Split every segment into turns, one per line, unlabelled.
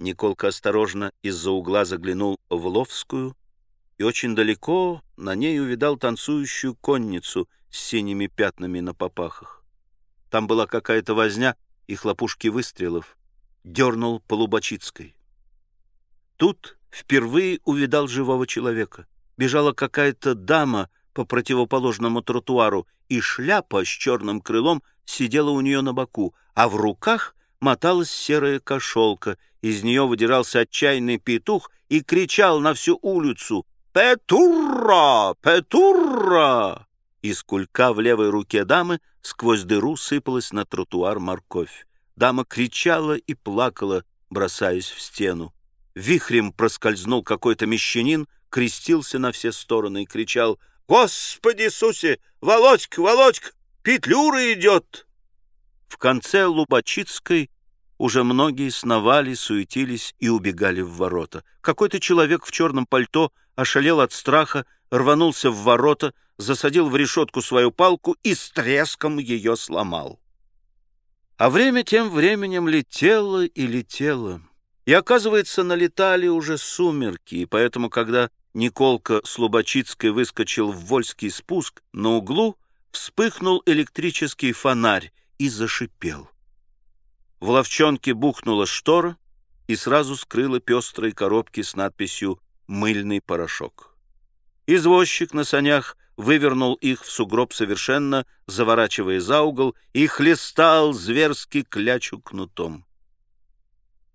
Николка осторожно из-за угла заглянул в Ловскую и очень далеко на ней увидал танцующую конницу с синими пятнами на попахах. Там была какая-то возня и хлопушки выстрелов. Дернул по Лубачицкой. Тут впервые увидал живого человека. Бежала какая-то дама по противоположному тротуару, и шляпа с черным крылом сидела у нее на боку, а в руках моталась серая кошелка. Из нее выдирался отчаянный петух и кричал на всю улицу «Петура! Петура!» Из кулька в левой руке дамы сквозь дыру сыпалась на тротуар морковь. Дама кричала и плакала, бросаясь в стену. Вихрем проскользнул какой-то мещанин, крестился на все стороны и кричал «Господи Иисусе! Володька, Володька! Петлюра идет!» В конце Лубачицкой уже многие сновали, суетились и убегали в ворота. Какой-то человек в черном пальто ошалел от страха, рванулся в ворота, засадил в решетку свою палку и с треском ее сломал. А время тем временем летело и летело. И, оказывается, налетали уже сумерки, и поэтому, когда Николка с Лубачицкой выскочил в Вольский спуск, на углу вспыхнул электрический фонарь и зашипел. В ловчонке бухнула штора и сразу скрыла пестрые коробки с надписью «Мыльный порошок». Извозчик на санях вывернул их в сугроб совершенно, заворачивая за угол, и хлестал зверски клячу кнутом.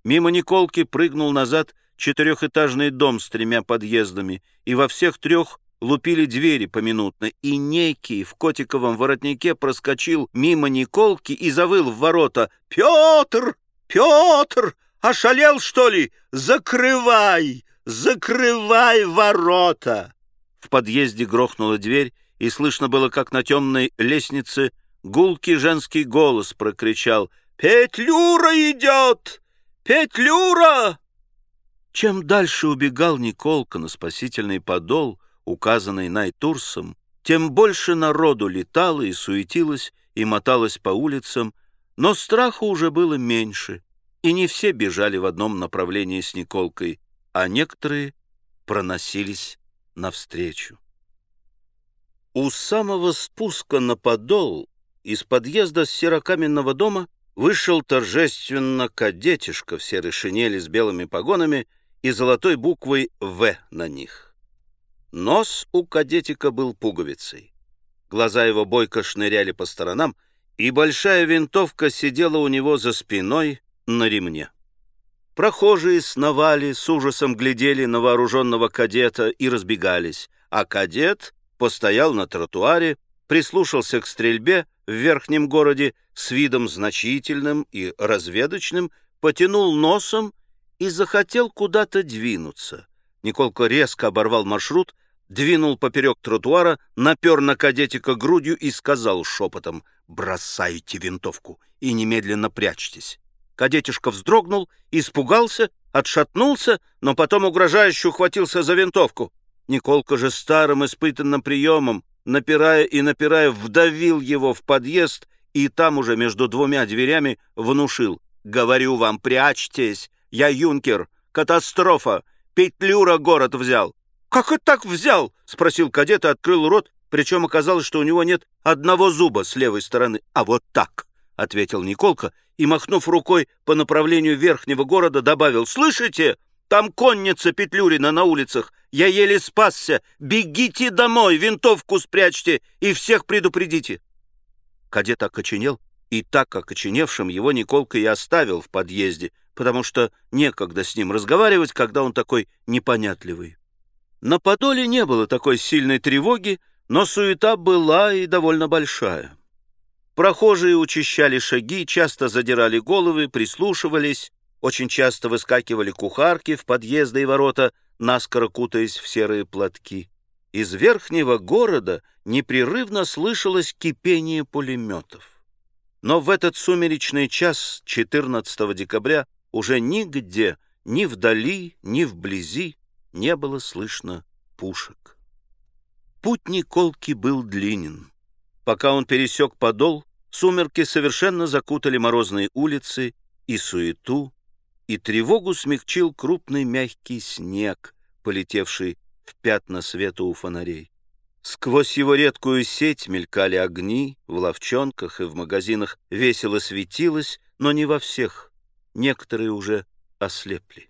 Мимо Николки прыгнул назад четырехэтажный дом с тремя подъездами, и во всех трех лупили двери поминутно, и некий в котиковом воротнике проскочил мимо Николки и завыл в ворота. «Петр! Петр! Ошалел, что ли? Закрывай! Закрывай ворота!» В подъезде грохнула дверь, и слышно было, как на темной лестнице гулкий женский голос прокричал «Петлюра идет! Петлюра!» Чем дальше убегал Николка на спасительный подол, указанный Найтурсом, тем больше народу летало и суетилось, и моталось по улицам, но страху уже было меньше, и не все бежали в одном направлении с Николкой, а некоторые проносились навстречу. У самого спуска на подол из подъезда с серокаменного дома вышел торжественно кадетишка в серой шинели с белыми погонами и золотой буквой «В» на них. Нос у кадетика был пуговицей. Глаза его бойко шныряли по сторонам, и большая винтовка сидела у него за спиной на ремне. Прохожие сновали, с ужасом глядели на вооруженного кадета и разбегались, а кадет постоял на тротуаре, прислушался к стрельбе в верхнем городе с видом значительным и разведочным, потянул носом и захотел куда-то двинуться. Николка резко оборвал маршрут, двинул поперек тротуара, напер на кадетика грудью и сказал шепотом «Бросайте винтовку и немедленно прячьтесь». Кадетишка вздрогнул, испугался, отшатнулся, но потом угрожающе ухватился за винтовку. Николка же старым испытанным приемом, напирая и напирая, вдавил его в подъезд и там уже между двумя дверями внушил «Говорю вам, прячьтесь, я юнкер. Катастрофа. Петлюра город взял. Как это так взял? Спросил кадет и открыл рот, причем оказалось, что у него нет одного зуба с левой стороны. А вот так, ответил Николка и, махнув рукой по направлению верхнего города, добавил. Слышите? Там конница Петлюрина на улицах. Я еле спасся. Бегите домой, винтовку спрячьте и всех предупредите. Кадет окоченел, и так окоченевшим его Николка и оставил в подъезде, потому что некогда с ним разговаривать, когда он такой непонятливый. На Подоле не было такой сильной тревоги, но суета была и довольно большая. Прохожие учащали шаги, часто задирали головы, прислушивались, очень часто выскакивали кухарки в подъезды и ворота, наскоро кутаясь в серые платки. Из верхнего города непрерывно слышалось кипение пулеметов. Но в этот сумеречный час 14 декабря уже нигде, ни вдали, ни вблизи не было слышно пушек. Путь Николки был длинен. Пока он пересек подол, сумерки совершенно закутали морозные улицы и суету, и тревогу смягчил крупный мягкий снег, полетевший в пятна света у фонарей. Сквозь его редкую сеть мелькали огни, в ловчонках и в магазинах весело светилось, но не во всех, некоторые уже ослепли.